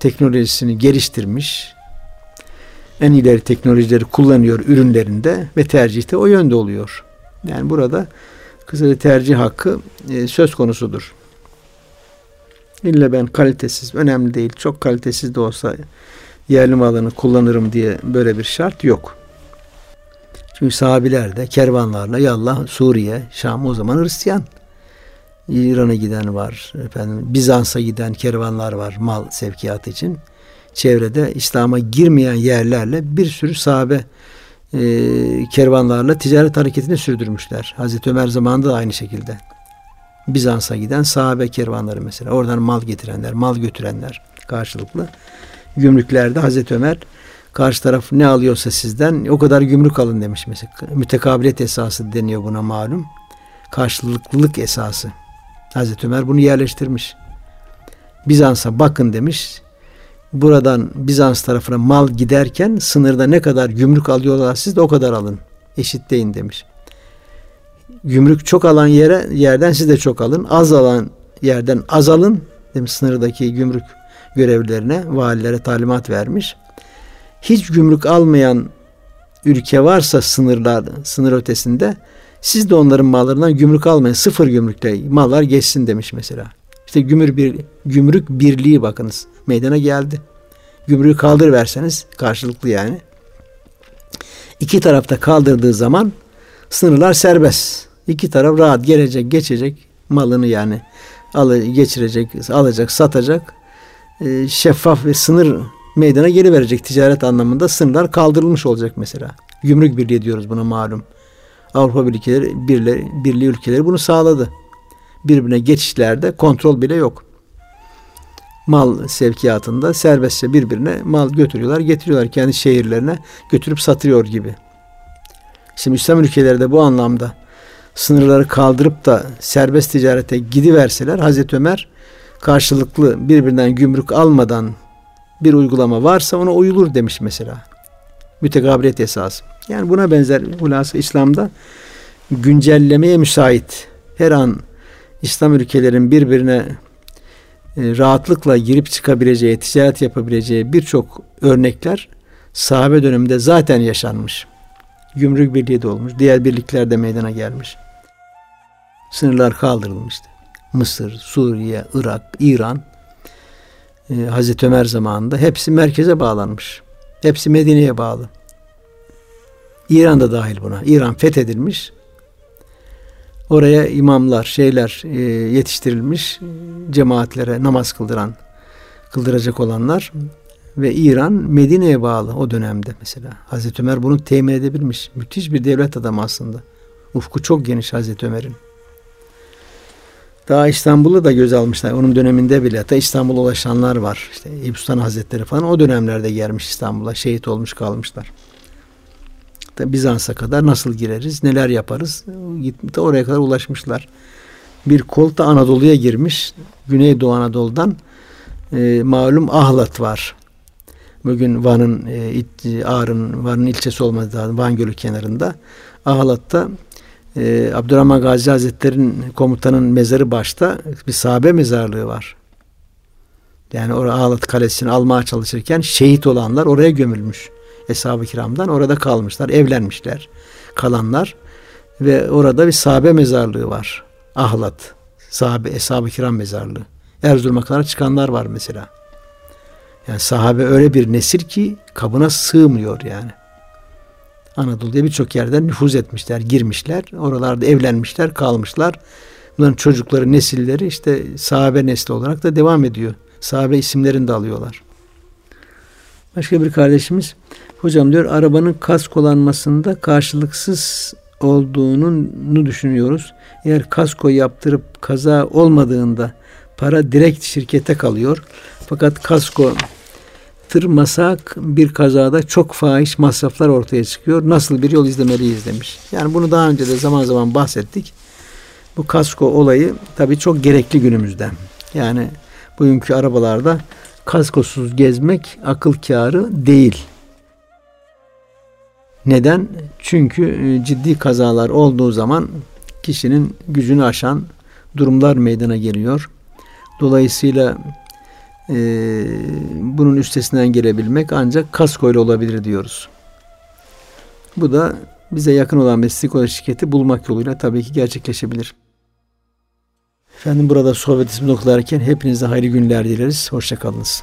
[SPEAKER 1] teknolojisini geliştirmiş. En ileri teknolojileri kullanıyor ürünlerinde ve tercihte o yönde oluyor. Yani burada kısaca tercih hakkı e, söz konusudur. İlle ben kalitesiz, önemli değil. Çok kalitesiz de olsa yerli malını kullanırım diye böyle bir şart yok. Çünkü sahabiler de kervanlarla yallah Suriye, Şam o zaman Hristiyan. İran'a giden var, efendim Bizans'a giden kervanlar var mal sevkiyatı için. Çevrede İslam'a girmeyen yerlerle bir sürü sahabe e, kervanlarla ticaret hareketini sürdürmüşler. Hazreti Ömer zamanında da aynı şekilde. Bizans'a giden sahabe kervanları mesela. Oradan mal getirenler, mal götürenler karşılıklı. Gümrüklerde Hazreti Ömer karşı taraf ne alıyorsa sizden o kadar gümrük alın demiş mesela. Mütekabiliyet esası deniyor buna malum. Karşılıklılık esası. Hazreti Ömer bunu yerleştirmiş. Bizans'a bakın demiş. Buradan Bizans tarafına mal giderken sınırda ne kadar gümrük alıyorlar siz de o kadar alın. Eşitleyin demiş. Gümrük çok alan yere yerden siz de çok alın. Az alan yerden az alın. Demiş sınırdaki gümrük görevlilerine, valilere talimat vermiş. Hiç gümrük almayan ülke varsa sınırlar, sınır ötesinde siz de onların mallarından gümrük almayın. Sıfır gümrükle mallar geçsin demiş mesela. İşte gümrük, bir, gümrük birliği bakınız meydana geldi. Gümrüğü kaldır verseniz karşılıklı yani. İki tarafta kaldırdığı zaman sınırlar serbest. İki taraf rahat gelecek, geçecek malını yani al geçirecek, alacak, satacak. E, şeffaf ve sınır meydana geri verecek ticaret anlamında sınırlar kaldırılmış olacak mesela. Gümrük birliği diyoruz buna malum. Avrupa Birliği, birliği, birliği ülkeleri bunu sağladı. Birbirine geçişlerde kontrol bile yok. Mal sevkiyatında serbestçe birbirine mal götürüyorlar, getiriyorlar kendi şehirlerine götürüp satıyor gibi. Şimdi İslam ülkeleri de bu anlamda sınırları kaldırıp da serbest ticarete gidiverseler Hazreti Ömer karşılıklı birbirinden gümrük almadan bir uygulama varsa ona uyulur demiş mesela. Mütekabiliyet esası. Yani buna benzer hulası İslam'da güncellemeye müsait. Her an İslam ülkelerin birbirine e, rahatlıkla girip çıkabileceği, ticaret yapabileceği birçok örnekler sahabe döneminde zaten yaşanmış. Gümrük birliği de olmuş. Diğer birlikler de meydana gelmiş. Sınırlar kaldırılmıştı. Mısır, Suriye, Irak, İran, e, Hazreti Ömer zamanında hepsi merkeze bağlanmış. Hepsi Medine'ye bağlı. İran da dahil buna. İran fethedilmiş. Oraya imamlar, şeyler e, yetiştirilmiş. Cemaatlere namaz kıldıran, kıldıracak olanlar ve İran Medine'ye bağlı o dönemde mesela. Hazreti Ömer bunu temin edebilmiş. Müthiş bir devlet adamı aslında. Ufku çok geniş Hazreti Ömer'in. Daha İstanbul'u da göz almışlar. Onun döneminde bile hatta İstanbul'a ulaşanlar var. İşte İbustan Hazretleri falan o dönemlerde gelmiş İstanbul'a. Şehit olmuş kalmışlar. Bizans'a kadar nasıl gireriz, neler yaparız? Gitmiş oraya kadar ulaşmışlar. Bir kol da Anadolu'ya girmiş. Güneydoğu Anadolu'dan e, malum Ahlat var. Bugün Van'ın, e, Ağrı'nın, Van'ın ilçesi olmadığı lazım. Van Gölü kenarında. Ahlat'ta e, Abdurrahman Gazi Hazretleri'nin komutanın mezarı başta bir sahabe mezarlığı var. Yani orada Ahlat Kalesi'ni almaya çalışırken şehit olanlar oraya gömülmüş. Eshab-ı kiramdan orada kalmışlar, evlenmişler. Kalanlar ve orada bir sahabe mezarlığı var. Ahlat. Sahabe, Eshab-ı kiram mezarlığı. Erzurum'a kadar çıkanlar var mesela. Yani sahabe öyle bir nesil ki kabına sığmıyor yani. Anadolu'da birçok yerden nüfuz etmişler, girmişler. Oralarda evlenmişler, kalmışlar. Bunların çocukları, nesilleri işte sahabe nesli olarak da devam ediyor. Sahabe isimlerini de alıyorlar. Başka bir kardeşimiz hocam diyor arabanın kaskolanmasında karşılıksız olduğunu düşünüyoruz. Eğer kasko yaptırıp kaza olmadığında para direkt şirkete kalıyor. Fakat kasko tırmasak bir kazada çok fahiş masraflar ortaya çıkıyor. Nasıl bir yol izlemeliyiz demiş. Yani bunu daha önce de zaman zaman bahsettik. Bu kasko olayı tabii çok gerekli günümüzde. Yani bugünkü arabalarda kaskosuz gezmek akıl kârı değil. Neden? Çünkü e, ciddi kazalar olduğu zaman kişinin gücünü aşan durumlar meydana geliyor. Dolayısıyla e, bunun üstesinden gelebilmek ancak kaskoyla olabilir diyoruz. Bu da bize yakın olan meslek şirketi bulmak yoluyla tabii ki gerçekleşebilir. Efendim burada sohbetimizi noktalarken hepinize hayırlı günler dileriz. Hoşçakalınız.